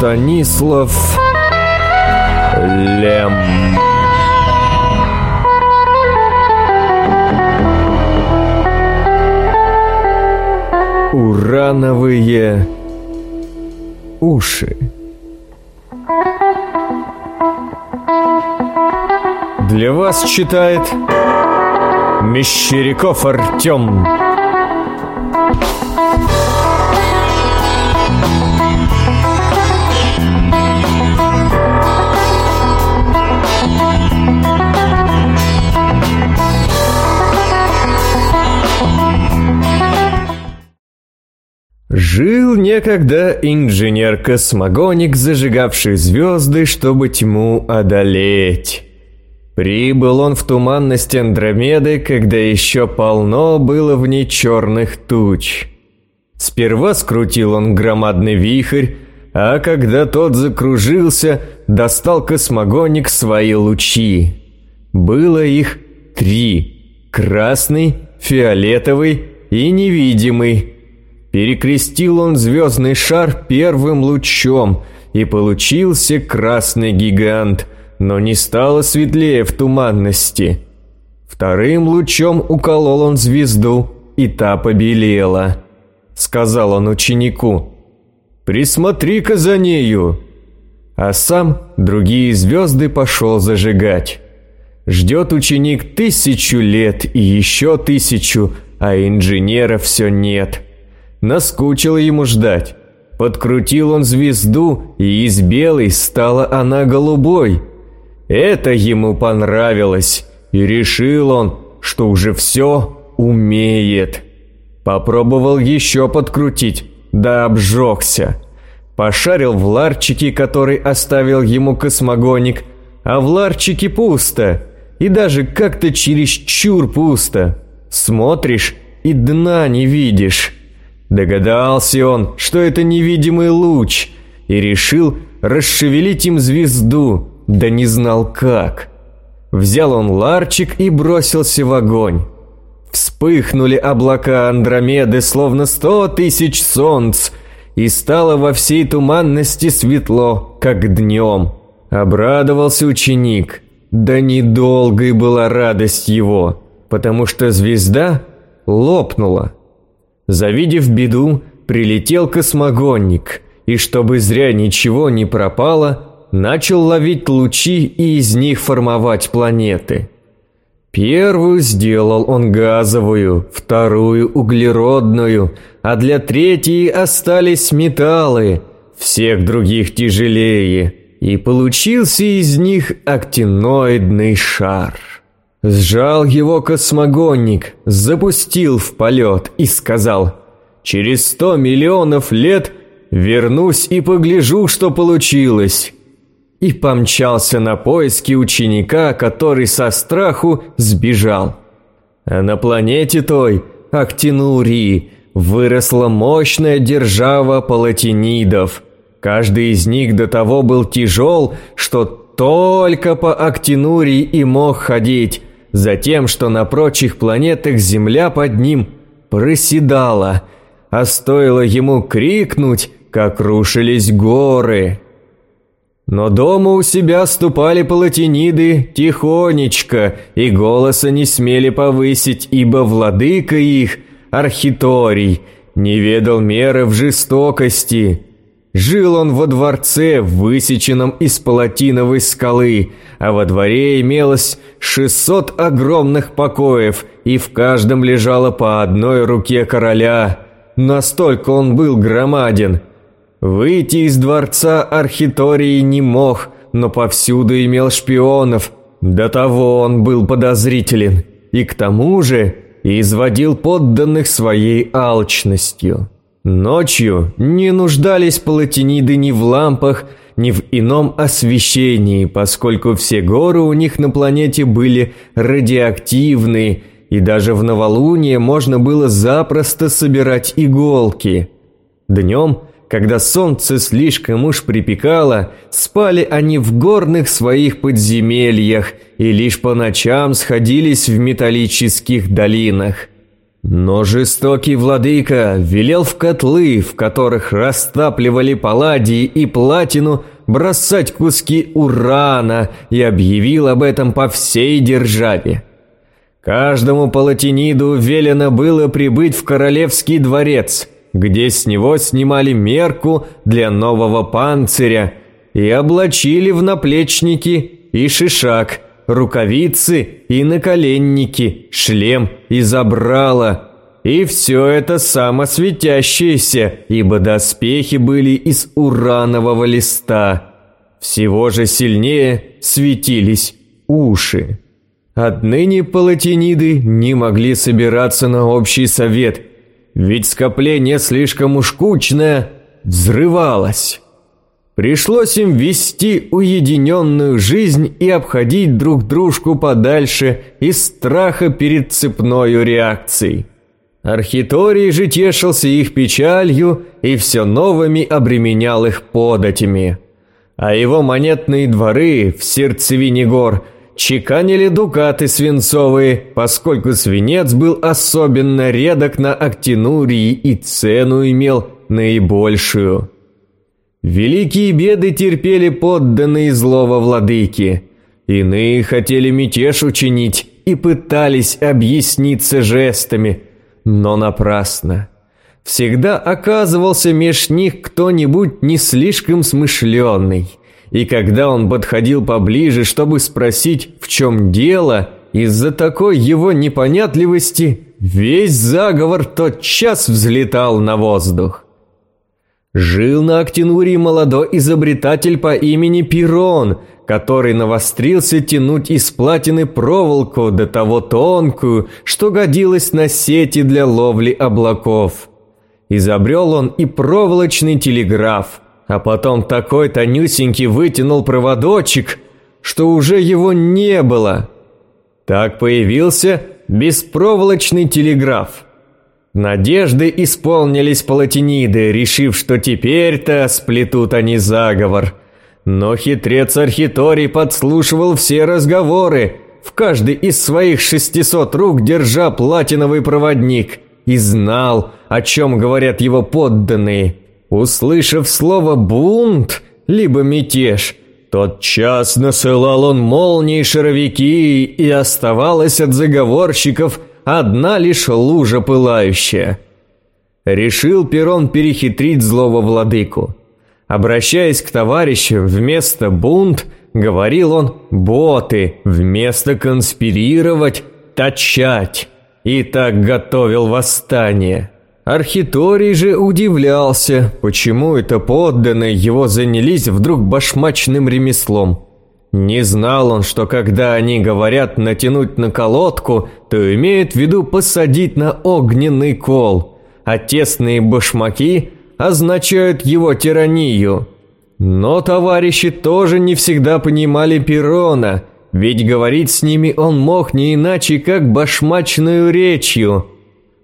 Станислав Лем. Урановые уши. Для вас читает Мещеряков Артем. Жил некогда инженер-космогоник, зажигавший звезды, чтобы тьму одолеть. Прибыл он в туманность Андромеды, когда еще полно было в ней черных туч. Сперва скрутил он громадный вихрь, а когда тот закружился, достал космогоник свои лучи. Было их три – красный, фиолетовый и невидимый – Перекрестил он звездный шар первым лучом, и получился красный гигант, но не стало светлее в туманности. Вторым лучом уколол он звезду, и та побелела. Сказал он ученику, «Присмотри-ка за нею!» А сам другие звезды пошел зажигать. Ждет ученик тысячу лет и еще тысячу, а инженера все нет – Наскучило ему ждать. Подкрутил он звезду, и из белой стала она голубой. Это ему понравилось, и решил он, что уже все умеет. Попробовал еще подкрутить, да обжегся. Пошарил в ларчике, который оставил ему космогоник, а в ларчике пусто, и даже как-то чересчур пусто. Смотришь и дна не видишь. Догадался он, что это невидимый луч, и решил расшевелить им звезду, да не знал как. Взял он ларчик и бросился в огонь. Вспыхнули облака Андромеды, словно сто тысяч солнц, и стало во всей туманности светло, как днем. Обрадовался ученик. Да недолгой была радость его, потому что звезда лопнула. Завидев беду, прилетел космогонник, и чтобы зря ничего не пропало, начал ловить лучи и из них формовать планеты. Первую сделал он газовую, вторую углеродную, а для третьей остались металлы, всех других тяжелее, и получился из них актиноидный шар. Сжал его космогонник, запустил в полет и сказал «Через сто миллионов лет вернусь и погляжу, что получилось». И помчался на поиски ученика, который со страху сбежал. А на планете той, Актинурии, выросла мощная держава палатинидов. Каждый из них до того был тяжел, что только по Актинурии и мог ходить, Затем, что на прочих планетах Земля под ним проседала, а стоило ему крикнуть, как рушились горы. Но дома у себя ступали палатиниды тихонечко, и голоса не смели повысить, ибо владыка их, Архиторий, не ведал меры в жестокости – Жил он во дворце, высеченном из палатиновой скалы, а во дворе имелось 600 огромных покоев, и в каждом лежало по одной руке короля. Настолько он был громаден. Выйти из дворца архитории не мог, но повсюду имел шпионов. До того он был подозрителен, и к тому же изводил подданных своей алчностью. Ночью не нуждались палатиниды ни в лампах, ни в ином освещении, поскольку все горы у них на планете были радиоактивные, и даже в новолуние можно было запросто собирать иголки. Днем, когда солнце слишком уж припекало, спали они в горных своих подземельях и лишь по ночам сходились в металлических долинах. Но жестокий владыка велел в котлы, в которых растапливали палладий и платину, бросать куски урана и объявил об этом по всей державе. Каждому палатиниду велено было прибыть в королевский дворец, где с него снимали мерку для нового панциря и облачили в наплечники и шишак – рукавицы и наколенники, шлем и забрало. И все это самосветящееся, ибо доспехи были из уранового листа. Всего же сильнее светились уши. Отныне палатиниды не могли собираться на общий совет, ведь скопление слишком уж кучное взрывалось. Пришлось им вести уединенную жизнь и обходить друг дружку подальше из страха перед цепною реакцией. Архиторий же тешился их печалью и все новыми обременял их податями. А его монетные дворы в сердцевине гор чеканили дукаты свинцовые, поскольку свинец был особенно редок на Актинурии и цену имел наибольшую – Великие беды терпели подданные злого владыки. Иные хотели мятеж учинить и пытались объясниться жестами, но напрасно. Всегда оказывался меж них кто-нибудь не слишком смышленный. И когда он подходил поближе, чтобы спросить, в чем дело, из-за такой его непонятливости весь заговор тотчас взлетал на воздух. Жил на Актинурии молодой изобретатель по имени Пирон, который навострился тянуть из платины проволоку до того тонкую, что годилась на сети для ловли облаков. Изобрел он и проволочный телеграф, а потом такой тонюсенький вытянул проводочек, что уже его не было. Так появился беспроволочный телеграф – Надежды исполнились палатиниды, решив, что теперь-то сплетут они заговор. Но хитрец Архиторий подслушивал все разговоры, в каждый из своих шестисот рук держа платиновый проводник, и знал, о чем говорят его подданные. Услышав слово «бунт», либо «мятеж», тот час насылал он молнии шаровики, и оставалось от заговорщиков – одна лишь лужа пылающая. Решил Перон перехитрить злого владыку. Обращаясь к товарищу вместо «бунт», говорил он «боты», вместо «конспирировать» «точать». И так готовил восстание. Архиторий же удивлялся, почему это подданные его занялись вдруг башмачным ремеслом. Не знал он, что когда они говорят натянуть на колодку, то имеют в виду посадить на огненный кол, а тесные башмаки означают его тиранию. Но товарищи тоже не всегда понимали Перона, ведь говорить с ними он мог не иначе, как башмачную речью.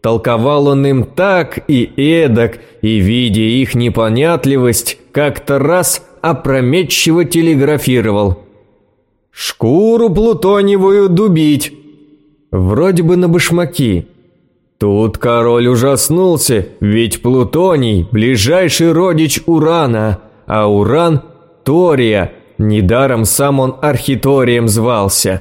Толковал он им так и эдак, и, видя их непонятливость, как-то раз опрометчиво телеграфировал – Шкуру плутоневую дубить. Вроде бы на башмаки. Тут король ужаснулся, ведь Плутоний – ближайший родич Урана, а Уран – Тория, недаром сам он архиторием звался.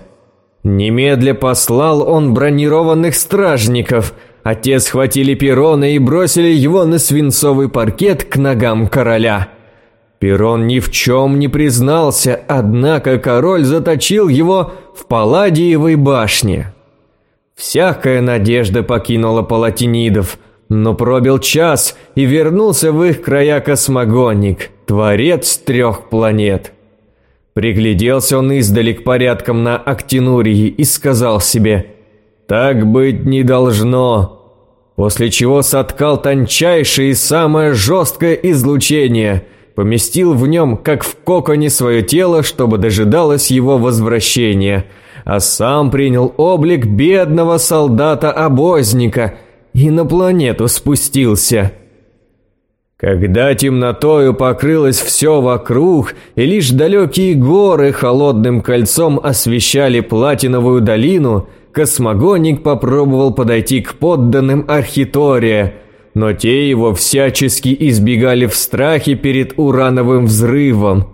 Немедля послал он бронированных стражников, а те схватили Перона и бросили его на свинцовый паркет к ногам короля – Перон ни в чем не признался, однако король заточил его в Палладиевой башне. Всякая надежда покинула палатинидов, но пробил час и вернулся в их края космогонник, творец трех планет. Пригляделся он издали к порядкам на Актинурии и сказал себе «Так быть не должно», после чего соткал тончайшее и самое жесткое излучение – поместил в нем, как в коконе, свое тело, чтобы дожидалось его возвращения, а сам принял облик бедного солдата-обозника и на планету спустился. Когда темнотою покрылось все вокруг, и лишь далекие горы холодным кольцом освещали платиновую долину, космогоник попробовал подойти к подданным Архитория, но те его всячески избегали в страхе перед урановым взрывом.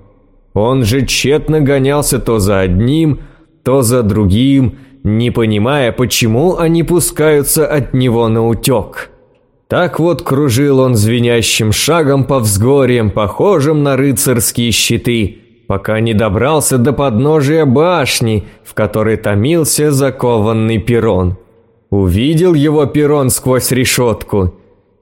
Он же тщетно гонялся то за одним, то за другим, не понимая, почему они пускаются от него на утек. Так вот кружил он звенящим шагом по взгорьям, похожим на рыцарские щиты, пока не добрался до подножия башни, в которой томился закованный перрон. Увидел его перрон сквозь решетку,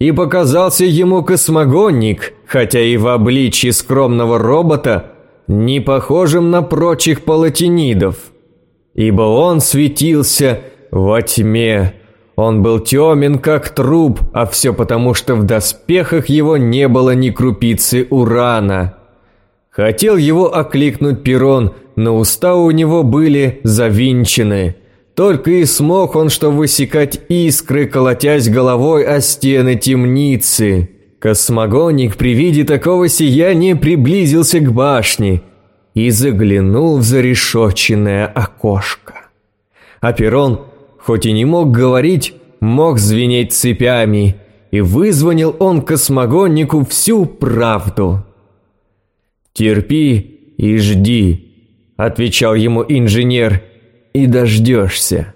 и показался ему космогонник, хотя и в обличье скромного робота, не похожим на прочих палатинидов. Ибо он светился во тьме, он был темен, как труп, а все потому, что в доспехах его не было ни крупицы урана. Хотел его окликнуть Перрон, но уста у него были завинчены. Только и смог он, что высекать искры, колотясь головой о стены темницы. Космогоник при виде такого сияния приблизился к башне и заглянул в зарешоченное окошко. А Перрон хоть и не мог говорить, мог звенеть цепями, и вызвонил он космогоннику всю правду. «Терпи и жди», — отвечал ему инженер, — «и дождешься».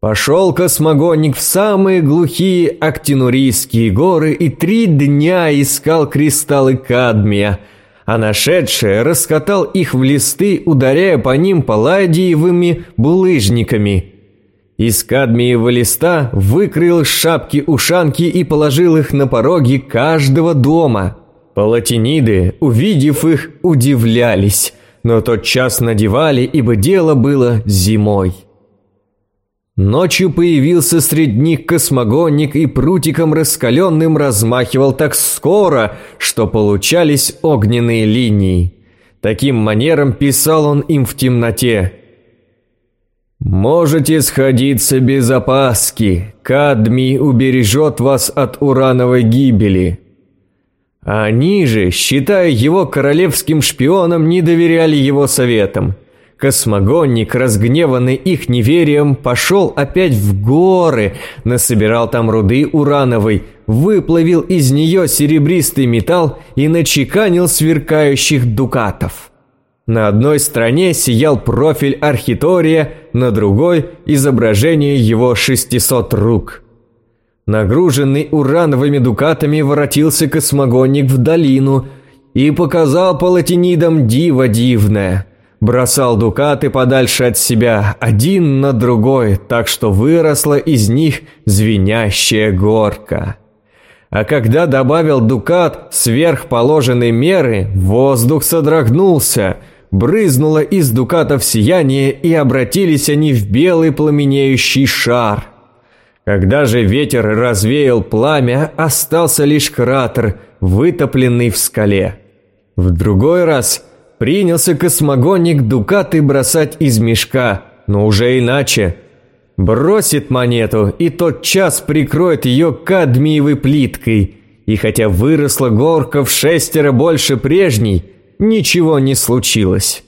Пошел космогонник в самые глухие Актинурийские горы и три дня искал кристаллы кадмия, а нашедшие раскатал их в листы, ударяя по ним палладиевыми булыжниками – из кадмиевого листа выкрыл шапки-ушанки и положил их на пороги каждого дома. Палатиниды, увидев их, удивлялись, но тот час надевали, ибо дело было зимой. Ночью появился среди них космогонник и прутиком раскаленным размахивал так скоро, что получались огненные линии. Таким манером писал он им в темноте – «Можете сходиться без опаски. Кадмий убережет вас от урановой гибели». Они же, считая его королевским шпионом, не доверяли его советам. Космогонник, разгневанный их неверием, пошел опять в горы, насобирал там руды урановой, выплавил из нее серебристый металл и начеканил сверкающих дукатов. На одной стороне сиял профиль Архитория, на другой – изображение его 600 рук. Нагруженный урановыми дукатами воротился космогонник в долину и показал палатинидам диво дивное. Бросал дукаты подальше от себя, один на другой, так что выросла из них звенящая горка. А когда добавил дукат сверх положенной меры, воздух содрогнулся – брызнуло из дукатов сияние, и обратились они в белый пламенеющий шар. Когда же ветер развеял пламя, остался лишь кратер, вытопленный в скале. В другой раз принялся космогонник дукаты бросать из мешка, но уже иначе. Бросит монету и тот час прикроет ее кадмиевой плиткой, и хотя выросла горка в шестеро больше прежней, ничего не случилось.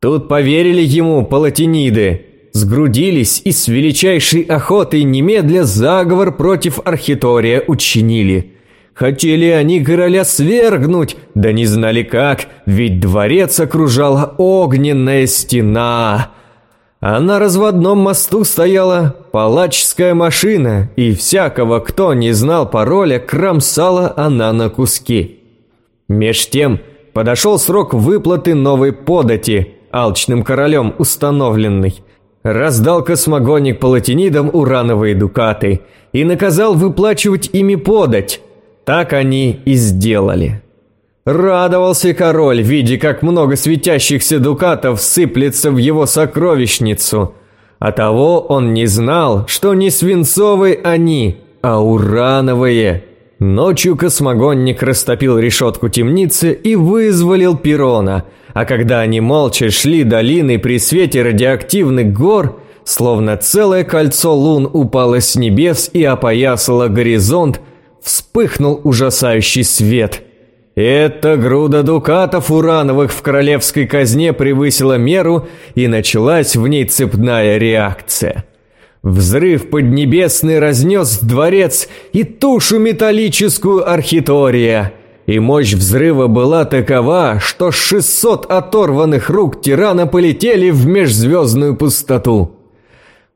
Тут поверили ему палатиниды, сгрудились и с величайшей охотой немедля заговор против Архитория учинили. Хотели они короля свергнуть, да не знали как, ведь дворец окружала огненная стена. А на разводном мосту стояла палаческая машина, и всякого, кто не знал пароля, кромсала она на куски. Меж тем Подошел срок выплаты новой подати, алчным королем установленный. Раздал космогоник палатинидам урановые дукаты и наказал выплачивать ими подать. Так они и сделали. Радовался король, видя, как много светящихся дукатов сыплется в его сокровищницу. А того он не знал, что не свинцовые они, а урановые – Ночью космогонник растопил решетку темницы и вызволил Перона, а когда они молча шли долиной при свете радиоактивных гор, словно целое кольцо лун упало с небес и опоясало горизонт, вспыхнул ужасающий свет. Эта груда дукатов урановых в королевской казне превысила меру, и началась в ней цепная реакция. Взрыв поднебесный разнес дворец и тушу металлическую архитория. И мощь взрыва была такова, что 600 оторванных рук тирана полетели в межзвездную пустоту.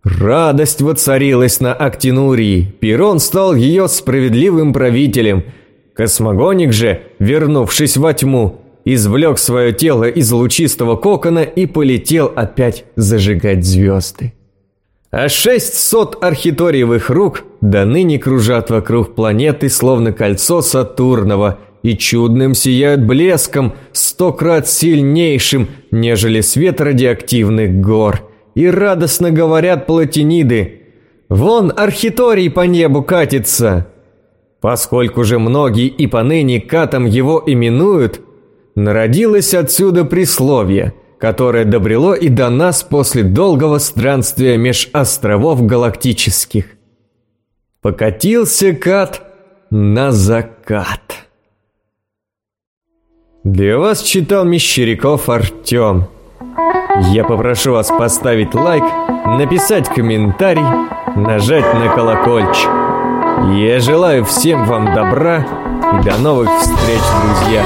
Радость воцарилась на Актинурии, Перон стал ее справедливым правителем – Космогоник же, вернувшись во тьму, извлек свое тело из лучистого кокона и полетел опять зажигать звезды. А шестьсот архиториевых рук до ныне кружат вокруг планеты, словно кольцо Сатурнова, и чудным сияют блеском, сто крат сильнейшим, нежели свет радиоактивных гор. И радостно говорят платиниды «Вон архиторий по небу катится!» Поскольку же многие и поныне катом его именуют, народилось отсюда присловие, которое добрело и до нас после долгого странствия меж островов галактических. Покатился кат на закат. Для вас читал Мещеряков Артем. Я попрошу вас поставить лайк, написать комментарий, нажать на колокольчик. Я желаю всем вам добра и до новых встреч, друзья!